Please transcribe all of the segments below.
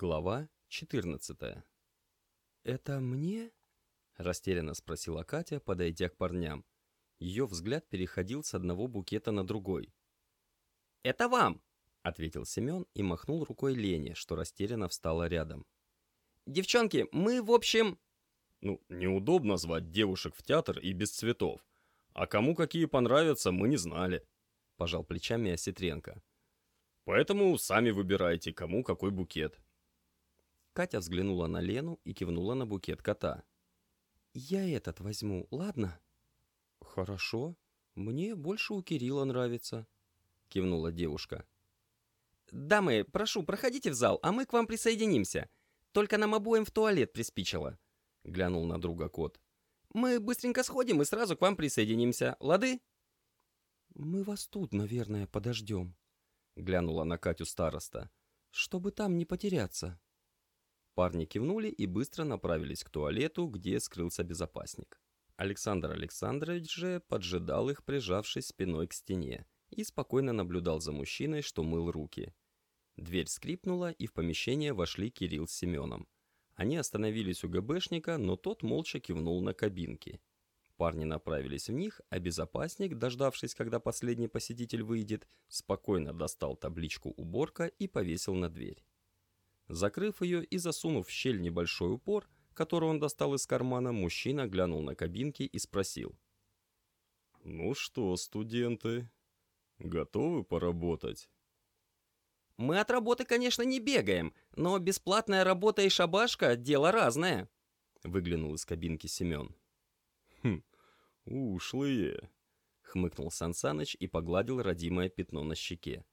Глава 14 «Это мне?» – растерянно спросила Катя, подойдя к парням. Ее взгляд переходил с одного букета на другой. «Это вам!» – ответил Семен и махнул рукой Лене, что растерянно встала рядом. «Девчонки, мы, в общем...» «Ну, неудобно звать девушек в театр и без цветов. А кому какие понравятся, мы не знали», – пожал плечами Осетренко. «Поэтому сами выбирайте, кому какой букет». Катя взглянула на Лену и кивнула на букет кота. «Я этот возьму, ладно?» «Хорошо. Мне больше у Кирилла нравится», — кивнула девушка. «Дамы, прошу, проходите в зал, а мы к вам присоединимся. Только нам обоим в туалет приспичило», — глянул на друга кот. «Мы быстренько сходим и сразу к вам присоединимся, лады?» «Мы вас тут, наверное, подождем», — глянула на Катю староста, «чтобы там не потеряться». Парни кивнули и быстро направились к туалету, где скрылся безопасник. Александр Александрович же поджидал их, прижавшись спиной к стене, и спокойно наблюдал за мужчиной, что мыл руки. Дверь скрипнула, и в помещение вошли Кирилл с Семеном. Они остановились у ГБшника, но тот молча кивнул на кабинки. Парни направились в них, а безопасник, дождавшись, когда последний посетитель выйдет, спокойно достал табличку «Уборка» и повесил на дверь. Закрыв ее и засунув в щель небольшой упор, который он достал из кармана, мужчина глянул на кабинки и спросил. «Ну что, студенты, готовы поработать?» «Мы от работы, конечно, не бегаем, но бесплатная работа и шабашка – дело разное», – выглянул из кабинки Семен. «Хм, ушлые», – хмыкнул Сансаныч и погладил родимое пятно на щеке.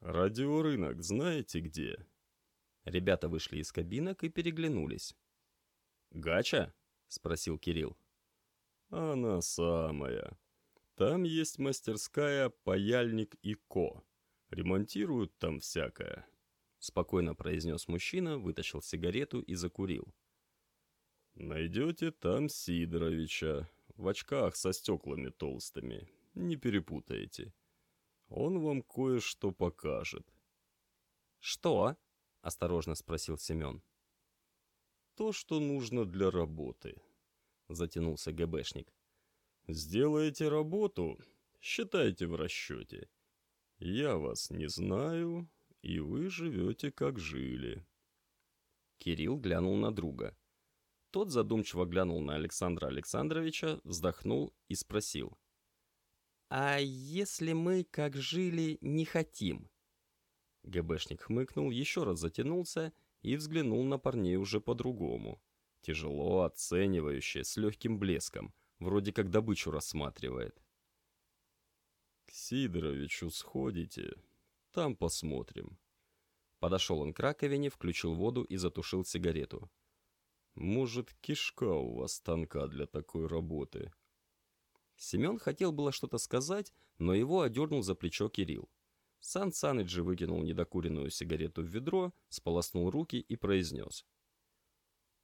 «Радиорынок знаете где?» Ребята вышли из кабинок и переглянулись. «Гача?» — спросил Кирилл. «Она самая. Там есть мастерская «Паяльник и Ко». Ремонтируют там всякое», — спокойно произнес мужчина, вытащил сигарету и закурил. «Найдете там Сидоровича, в очках со стеклами толстыми, не перепутаете. Он вам кое-что покажет». «Что?» — осторожно спросил Семен то, что нужно для работы», — затянулся ГБшник. «Сделаете работу, считайте в расчете. Я вас не знаю, и вы живете, как жили». Кирилл глянул на друга. Тот задумчиво глянул на Александра Александровича, вздохнул и спросил. «А если мы, как жили, не хотим?» ГБшник хмыкнул, еще раз затянулся и взглянул на парней уже по-другому. Тяжело, оценивающе, с легким блеском, вроде как добычу рассматривает. «К Сидоровичу сходите, там посмотрим». Подошел он к раковине, включил воду и затушил сигарету. «Может, кишка у вас тонка для такой работы?» Семен хотел было что-то сказать, но его одернул за плечо Кирилл. Сан Саныч же выкинул недокуренную сигарету в ведро, сполоснул руки и произнес.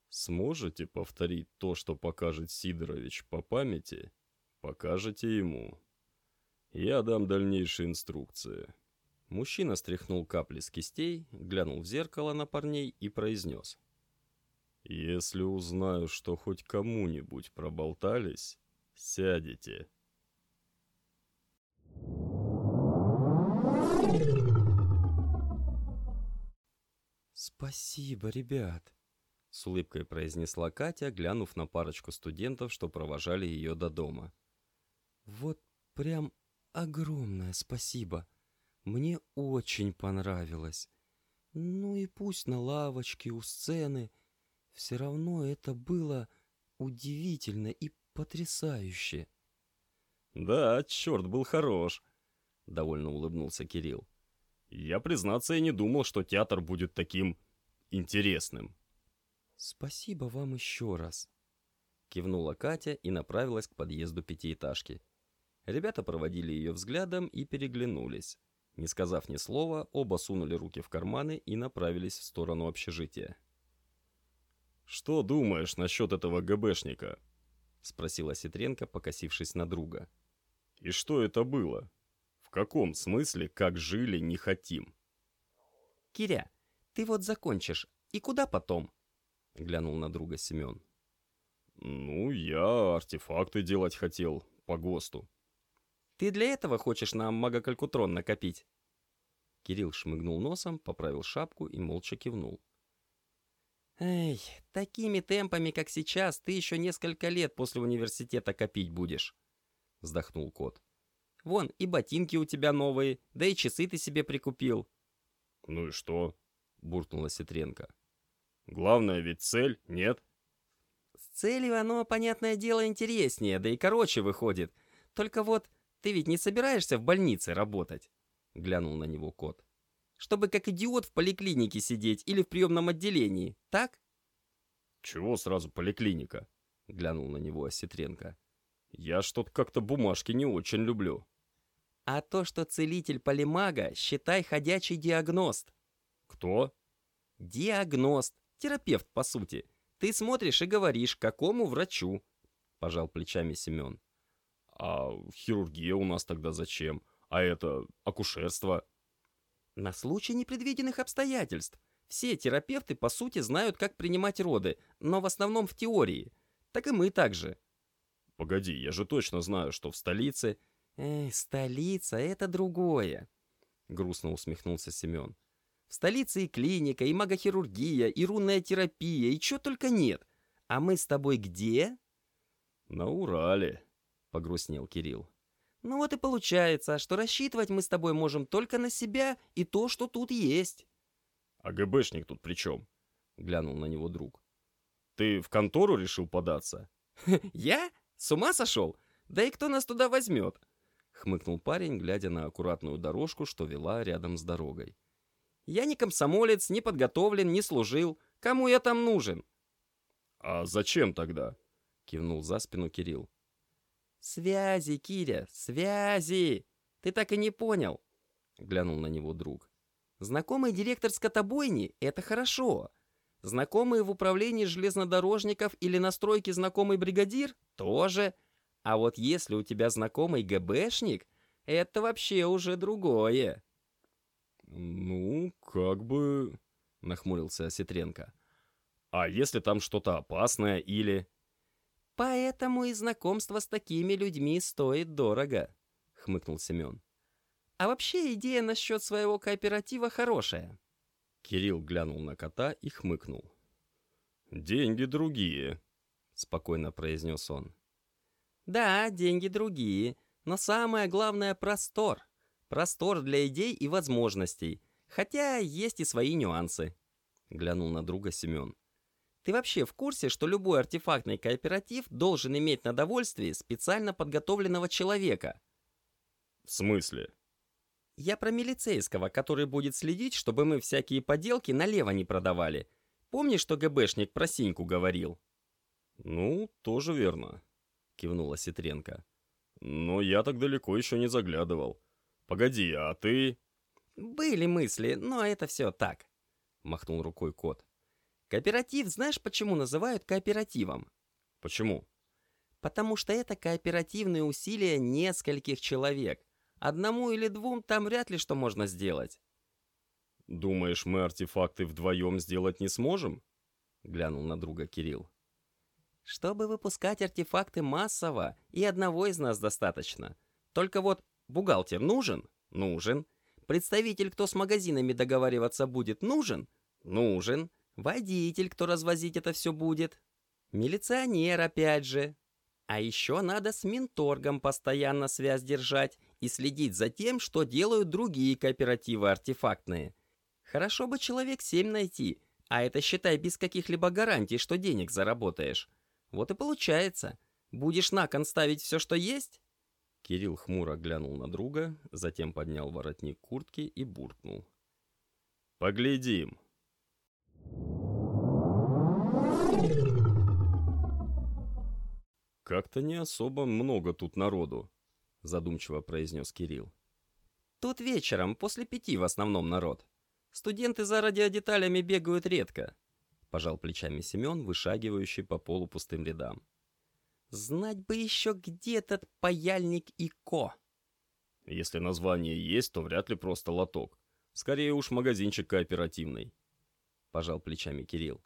«Сможете повторить то, что покажет Сидорович по памяти? Покажете ему. Я дам дальнейшие инструкции». Мужчина стряхнул капли с кистей, глянул в зеркало на парней и произнес. «Если узнаю, что хоть кому-нибудь проболтались, сядете». «Спасибо, ребят», — с улыбкой произнесла Катя, глянув на парочку студентов, что провожали ее до дома. «Вот прям огромное спасибо. Мне очень понравилось. Ну и пусть на лавочке у сцены. Все равно это было удивительно и потрясающе». «Да, черт был хорош», — довольно улыбнулся Кирилл. Я, признаться, и не думал, что театр будет таким интересным. «Спасибо вам еще раз», — кивнула Катя и направилась к подъезду пятиэтажки. Ребята проводили ее взглядом и переглянулись. Не сказав ни слова, оба сунули руки в карманы и направились в сторону общежития. «Что думаешь насчет этого ГБшника?» — спросила Ситренко, покосившись на друга. «И что это было?» Каком смысле, как жили, не хотим? Киря, Ты вот закончишь. И куда потом? Глянул на друга Семен. Ну, я артефакты делать хотел по ГОСТу. Ты для этого хочешь на магокалькутрон накопить? Кирилл шмыгнул носом, поправил шапку и молча кивнул. «Эй, такими темпами, как сейчас, ты еще несколько лет после университета копить будешь», — вздохнул кот. «Вон, и ботинки у тебя новые, да и часы ты себе прикупил». «Ну и что?» — буркнула Ситренко. «Главное ведь цель, нет?» «С целью оно, понятное дело, интереснее, да и короче выходит. Только вот ты ведь не собираешься в больнице работать?» — глянул на него кот чтобы как идиот в поликлинике сидеть или в приемном отделении, так?» «Чего сразу поликлиника?» — глянул на него Осетренко. «Я что-то как-то бумажки не очень люблю». «А то, что целитель полимага, считай ходячий диагност». «Кто?» «Диагност. Терапевт, по сути. Ты смотришь и говоришь, какому врачу?» Пожал плечами Семен. «А хирургия у нас тогда зачем? А это акушерство?» На случай непредвиденных обстоятельств. Все терапевты, по сути, знают, как принимать роды, но в основном в теории. Так и мы также. Погоди, я же точно знаю, что в столице... Эй, столица — это другое. Грустно усмехнулся Семен. В столице и клиника, и магохирургия, и рунная терапия, и чего только нет. А мы с тобой где? На Урале, погрустнел Кирилл. Ну вот и получается, что рассчитывать мы с тобой можем только на себя и то, что тут есть. А ГБшник тут при чем? Глянул на него друг. Ты в контору решил податься? Я? С ума сошел? Да и кто нас туда возьмет? Хмыкнул парень, глядя на аккуратную дорожку, что вела рядом с дорогой. Я не комсомолец, не подготовлен, не служил. Кому я там нужен? А зачем тогда? Кивнул за спину Кирилл. «Связи, Киря, связи! Ты так и не понял!» Глянул на него друг. «Знакомый директор скотобойни — это хорошо. Знакомый в управлении железнодорожников или на стройке знакомый бригадир — тоже. А вот если у тебя знакомый ГБшник, это вообще уже другое». «Ну, как бы...» — нахмурился Осетренко. «А если там что-то опасное или...» «Поэтому и знакомство с такими людьми стоит дорого», — хмыкнул Семен. «А вообще идея насчет своего кооператива хорошая». Кирилл глянул на кота и хмыкнул. «Деньги другие», — спокойно произнес он. «Да, деньги другие, но самое главное — простор. Простор для идей и возможностей, хотя есть и свои нюансы», — глянул на друга Семен. Ты вообще в курсе, что любой артефактный кооператив должен иметь на довольствии специально подготовленного человека? В смысле? Я про милицейского, который будет следить, чтобы мы всякие поделки налево не продавали. Помнишь, что ГБшник про синьку говорил? Ну, тоже верно, кивнула Ситренко. Но я так далеко еще не заглядывал. Погоди, а ты... Были мысли, но это все так, махнул рукой кот. Кооператив знаешь, почему называют кооперативом? Почему? Потому что это кооперативные усилия нескольких человек. Одному или двум там вряд ли что можно сделать. Думаешь, мы артефакты вдвоем сделать не сможем? Глянул на друга Кирилл. Чтобы выпускать артефакты массово, и одного из нас достаточно. Только вот бухгалтер нужен? Нужен. Представитель, кто с магазинами договариваться будет, нужен? Нужен. Водитель, кто развозить это все будет. Милиционер опять же. А еще надо с Минторгом постоянно связь держать и следить за тем, что делают другие кооперативы артефактные. Хорошо бы человек семь найти, а это считай без каких-либо гарантий, что денег заработаешь. Вот и получается. Будешь на кон ставить все, что есть? Кирилл хмуро глянул на друга, затем поднял воротник куртки и буркнул. «Поглядим!» «Как-то не особо много тут народу», — задумчиво произнес Кирилл. «Тут вечером, после пяти в основном народ. Студенты за радиодеталями бегают редко», — пожал плечами Семен, вышагивающий по полу пустым рядам. «Знать бы еще, где этот паяльник и ко». «Если название есть, то вряд ли просто лоток. Скорее уж магазинчик кооперативный», пожал плечами Кирилл.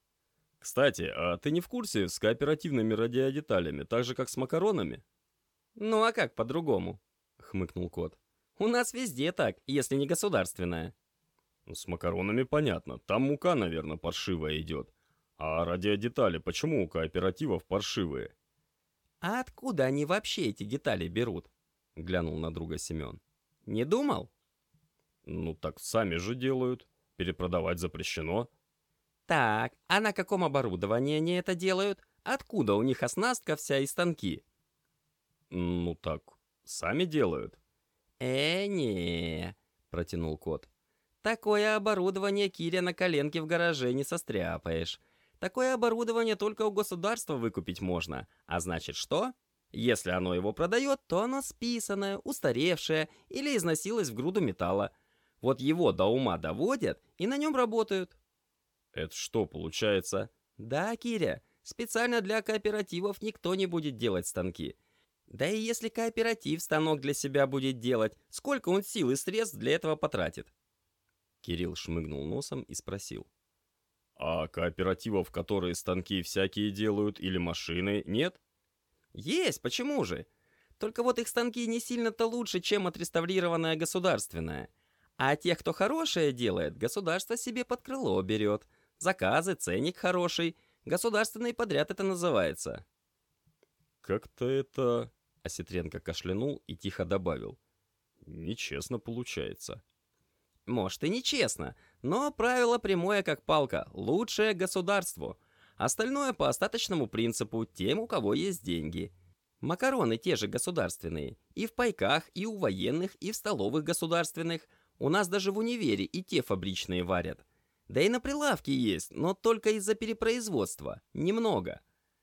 Кстати, а ты не в курсе с кооперативными радиодеталями, так же как с макаронами? Ну а как по-другому? Хмыкнул кот. У нас везде так, если не государственная. Ну, с макаронами понятно, там мука, наверное, паршивая идет. А радиодетали почему у кооперативов паршивые? А откуда они вообще эти детали берут? Глянул на друга Семен. Не думал? Ну так сами же делают. Перепродавать запрещено. Так, а на каком оборудовании они это делают? Откуда у них оснастка вся и станки? Ну так, сами делают. Э, не, протянул кот. Такое оборудование Киря на коленке в гараже не состряпаешь. Такое оборудование только у государства выкупить можно. А значит что? Если оно его продает, то оно списанное, устаревшее или износилось в груду металла. Вот его до ума доводят и на нем работают. Это что получается? Да, Киря, специально для кооперативов никто не будет делать станки. Да и если кооператив станок для себя будет делать, сколько он сил и средств для этого потратит? Кирилл шмыгнул носом и спросил. А кооперативов, которые станки всякие делают или машины, нет? Есть, почему же? Только вот их станки не сильно-то лучше, чем отреставрированная государственная. А тех, кто хорошее делает, государство себе под крыло берет. Заказы, ценник хороший. Государственный подряд это называется. Как-то это... Осетренко кашлянул и тихо добавил. Нечестно получается. Может и нечестно, но правило прямое как палка. Лучшее государству. Остальное по остаточному принципу тем, у кого есть деньги. Макароны те же государственные. И в пайках, и у военных, и в столовых государственных. У нас даже в универе и те фабричные варят. Да и на прилавке есть, но только из-за перепроизводства. Немного.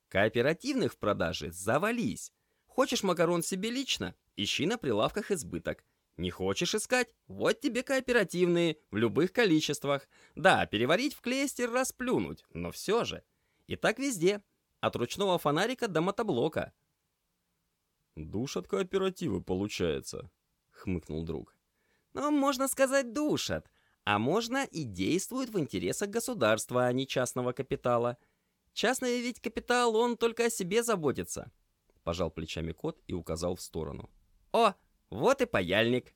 Кооперативных в продаже завались. Хочешь макарон себе лично? Ищи на прилавках избыток. Не хочешь искать? Вот тебе кооперативные, в любых количествах. Да, переварить в клейстер расплюнуть, но все же. И так везде. От ручного фонарика до мотоблока. «Душат кооперативы, получается», — хмыкнул друг. «Ну, можно сказать, душат. А можно и действуют в интересах государства, а не частного капитала. Частный ведь капитал, он только о себе заботится. Пожал плечами кот и указал в сторону. О, вот и паяльник.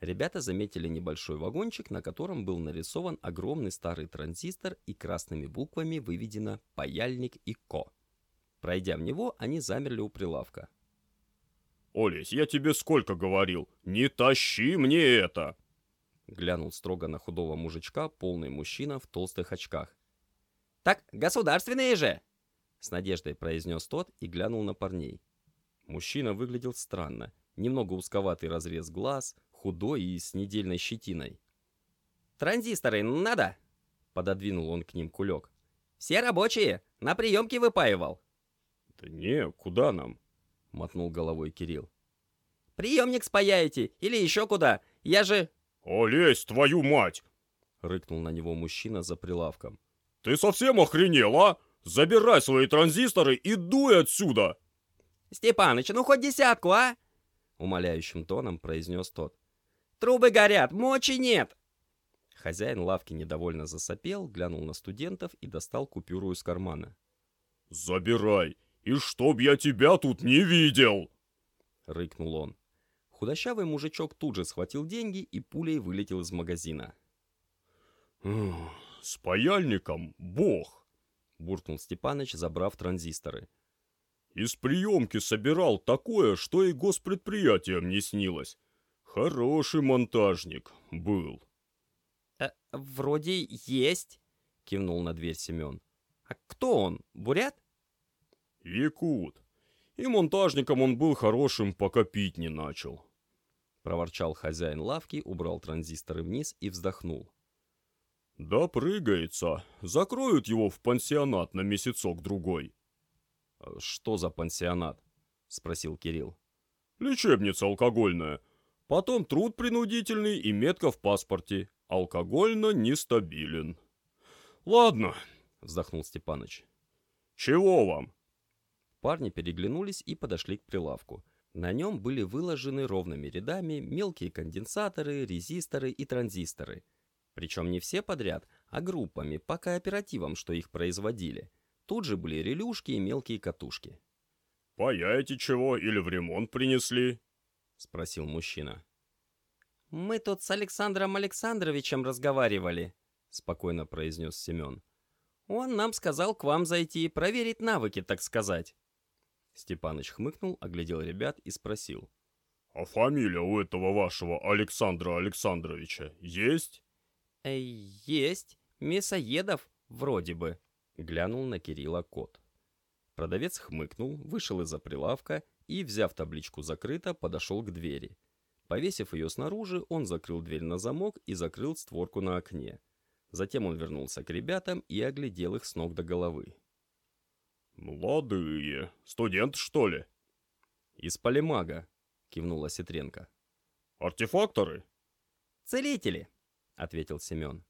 Ребята заметили небольшой вагончик, на котором был нарисован огромный старый транзистор и красными буквами выведено «Паяльник и Ко». Пройдя в него, они замерли у прилавка. «Олесь, я тебе сколько говорил? Не тащи мне это!» Глянул строго на худого мужичка полный мужчина в толстых очках. «Так государственные же!» С надеждой произнес тот и глянул на парней. Мужчина выглядел странно. Немного узковатый разрез глаз, худой и с недельной щетиной. «Транзисторы надо?» Пододвинул он к ним кулек. «Все рабочие! На приемке выпаивал!» «Да не, куда нам?» Мотнул головой Кирилл. «Приемник спаяете! Или еще куда! Я же...» «Олесь, твою мать!» — рыкнул на него мужчина за прилавком. «Ты совсем охренел, а? Забирай свои транзисторы и дуй отсюда!» «Степаныч, ну хоть десятку, а?» — умоляющим тоном произнес тот. «Трубы горят, мочи нет!» Хозяин лавки недовольно засопел, глянул на студентов и достал купюру из кармана. «Забирай, и чтоб я тебя тут не видел!» — рыкнул он. Худощавый мужичок тут же схватил деньги и пулей вылетел из магазина. «С паяльником бог!» — буркнул Степаныч, забрав транзисторы. «Из приемки собирал такое, что и госпредприятиям не снилось. Хороший монтажник был». Э, «Вроде есть», — кивнул на дверь Семен. «А кто он, бурят?» «Якут. И монтажником он был хорошим, пока пить не начал проворчал хозяин лавки, убрал транзисторы вниз и вздохнул. «Да прыгается. Закроют его в пансионат на месяцок-другой». «А «Что за пансионат?» — спросил Кирилл. «Лечебница алкогольная. Потом труд принудительный и метка в паспорте. Алкогольно нестабилен». «Ладно», — вздохнул Степаныч. «Чего вам?» Парни переглянулись и подошли к прилавку. На нем были выложены ровными рядами мелкие конденсаторы, резисторы и транзисторы. Причем не все подряд, а группами по кооперативам, что их производили. Тут же были релюшки и мелкие катушки. «Паяете чего или в ремонт принесли?» — спросил мужчина. «Мы тут с Александром Александровичем разговаривали», — спокойно произнес Семен. «Он нам сказал к вам зайти, проверить навыки, так сказать». Степаныч хмыкнул, оглядел ребят и спросил. «А фамилия у этого вашего Александра Александровича есть?» э, «Есть. Мясоедов, вроде бы», — глянул на Кирилла кот. Продавец хмыкнул, вышел из-за прилавка и, взяв табличку «Закрыто», подошел к двери. Повесив ее снаружи, он закрыл дверь на замок и закрыл створку на окне. Затем он вернулся к ребятам и оглядел их с ног до головы. «Молодые. Студенты, что ли?» «Из полимага», — кивнула Ситренко. «Артефакторы?» «Целители», — ответил Семен.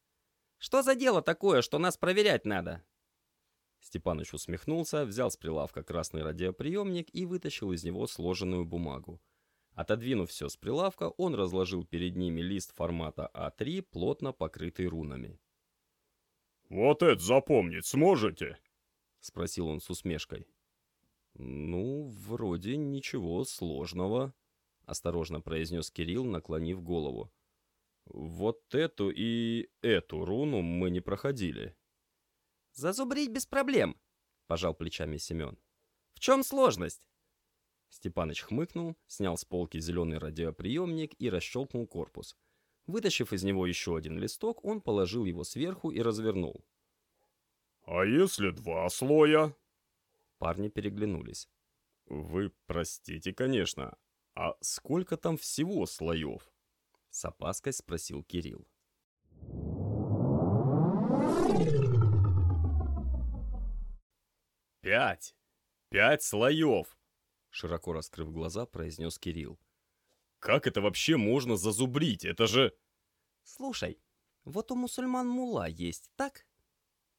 «Что за дело такое, что нас проверять надо?» Степаныч усмехнулся, взял с прилавка красный радиоприемник и вытащил из него сложенную бумагу. Отодвинув все с прилавка, он разложил перед ними лист формата А3, плотно покрытый рунами. «Вот это запомнить сможете?» — спросил он с усмешкой. «Ну, вроде ничего сложного», — осторожно произнес Кирилл, наклонив голову. «Вот эту и эту руну мы не проходили». «Зазубрить без проблем», — пожал плечами Семен. «В чем сложность?» Степаныч хмыкнул, снял с полки зеленый радиоприемник и расщелкнул корпус. Вытащив из него еще один листок, он положил его сверху и развернул. «А если два слоя?» Парни переглянулись. «Вы простите, конечно, а сколько там всего слоев?» С опаской спросил Кирилл. «Пять! Пять слоев!» Широко раскрыв глаза, произнес Кирилл. «Как это вообще можно зазубрить? Это же...» «Слушай, вот у мусульман мула есть, так?»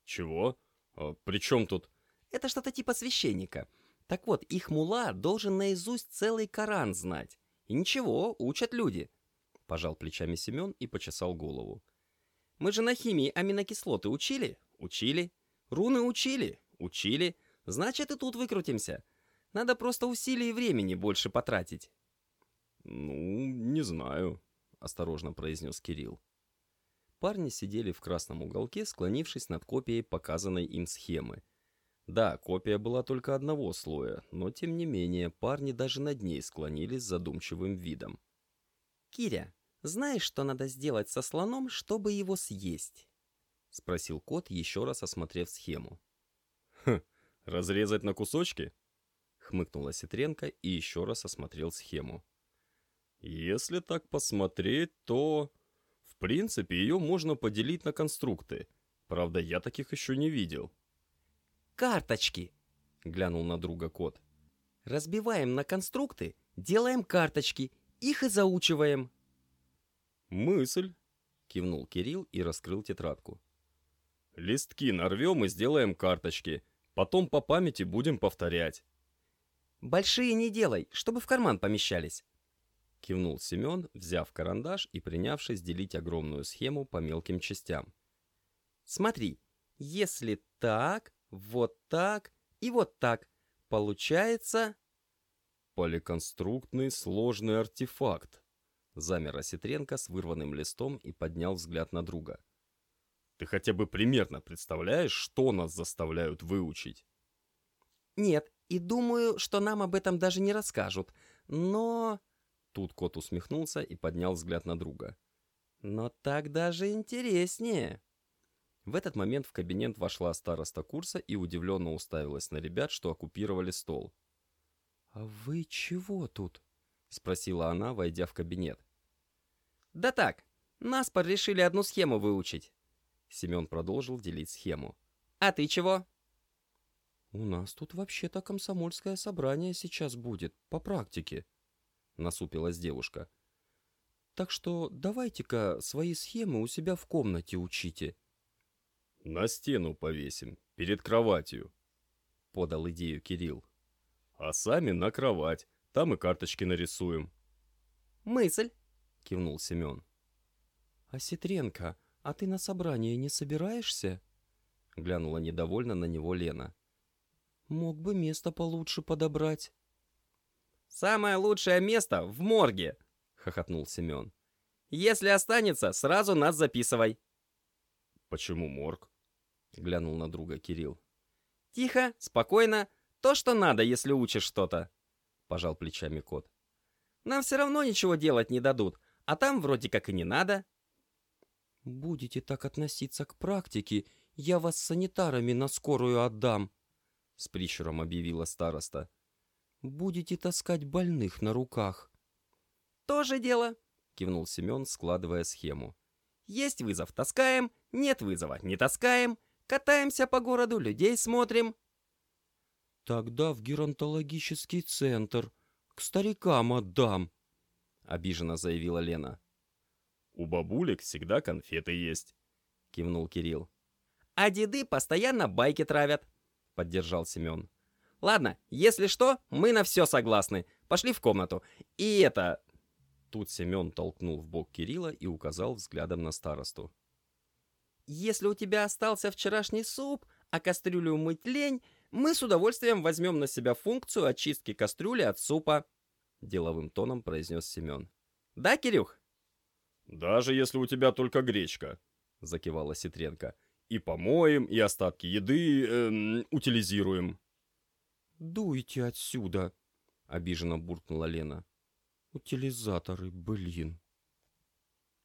«Чего? А при чем тут...» «Это что-то типа священника. Так вот, их мула должен наизусть целый Коран знать. И ничего, учат люди». Пожал плечами Семен и почесал голову. «Мы же на химии аминокислоты учили? Учили. Руны учили? Учили. Значит, и тут выкрутимся. Надо просто усилий и времени больше потратить. «Ну, не знаю», — осторожно произнес Кирилл. Парни сидели в красном уголке, склонившись над копией показанной им схемы. Да, копия была только одного слоя, но тем не менее парни даже над ней склонились с задумчивым видом. «Киря, знаешь, что надо сделать со слоном, чтобы его съесть?» — спросил кот, еще раз осмотрев схему. «Хм, «Разрезать на кусочки?» — хмыкнула Ситренко и еще раз осмотрел схему. «Если так посмотреть, то...» «В принципе, ее можно поделить на конструкты. Правда, я таких еще не видел». «Карточки!» — глянул на друга кот. «Разбиваем на конструкты, делаем карточки, их и заучиваем». «Мысль!» — кивнул Кирилл и раскрыл тетрадку. «Листки нарвем и сделаем карточки. Потом по памяти будем повторять. «Большие не делай, чтобы в карман помещались», — кивнул Семен, взяв карандаш и принявшись делить огромную схему по мелким частям. «Смотри, если так, вот так и вот так, получается...» «Поликонструктный сложный артефакт», — замер Осетренко с вырванным листом и поднял взгляд на друга. Ты хотя бы примерно представляешь, что нас заставляют выучить? Нет, и думаю, что нам об этом даже не расскажут. Но... Тут кот усмехнулся и поднял взгляд на друга. Но так даже интереснее. В этот момент в кабинет вошла староста курса и удивленно уставилась на ребят, что оккупировали стол. «А вы чего тут?» — спросила она, войдя в кабинет. «Да так, нас решили одну схему выучить. Семен продолжил делить схему. «А ты чего?» «У нас тут вообще-то комсомольское собрание сейчас будет, по практике», — насупилась девушка. «Так что давайте-ка свои схемы у себя в комнате учите». «На стену повесим, перед кроватью», — подал идею Кирилл. «А сами на кровать, там и карточки нарисуем». «Мысль», — кивнул Семен. «А Ситренко, «А ты на собрание не собираешься?» Глянула недовольно на него Лена. «Мог бы место получше подобрать». «Самое лучшее место в морге!» — хохотнул Семен. «Если останется, сразу нас записывай». «Почему морг?» — глянул на друга Кирилл. «Тихо, спокойно, то, что надо, если учишь что-то», — пожал плечами кот. «Нам все равно ничего делать не дадут, а там вроде как и не надо». «Будете так относиться к практике, я вас санитарами на скорую отдам», — с прищуром объявила староста. «Будете таскать больных на руках». «Тоже дело», — кивнул Семен, складывая схему. «Есть вызов — таскаем, нет вызова — не таскаем, катаемся по городу, людей смотрим». «Тогда в геронтологический центр, к старикам отдам», — обиженно заявила Лена. «У бабулек всегда конфеты есть», — кивнул Кирилл. «А деды постоянно байки травят», — поддержал Семен. «Ладно, если что, мы на все согласны. Пошли в комнату. И это...» Тут Семен толкнул в бок Кирилла и указал взглядом на старосту. «Если у тебя остался вчерашний суп, а кастрюлю мыть лень, мы с удовольствием возьмем на себя функцию очистки кастрюли от супа», — деловым тоном произнес Семен. «Да, Кирюх?» «Даже если у тебя только гречка», — закивала Ситренко. «И помоем, и остатки еды эм, утилизируем». «Дуйте отсюда!» — обиженно буркнула Лена. «Утилизаторы, блин!»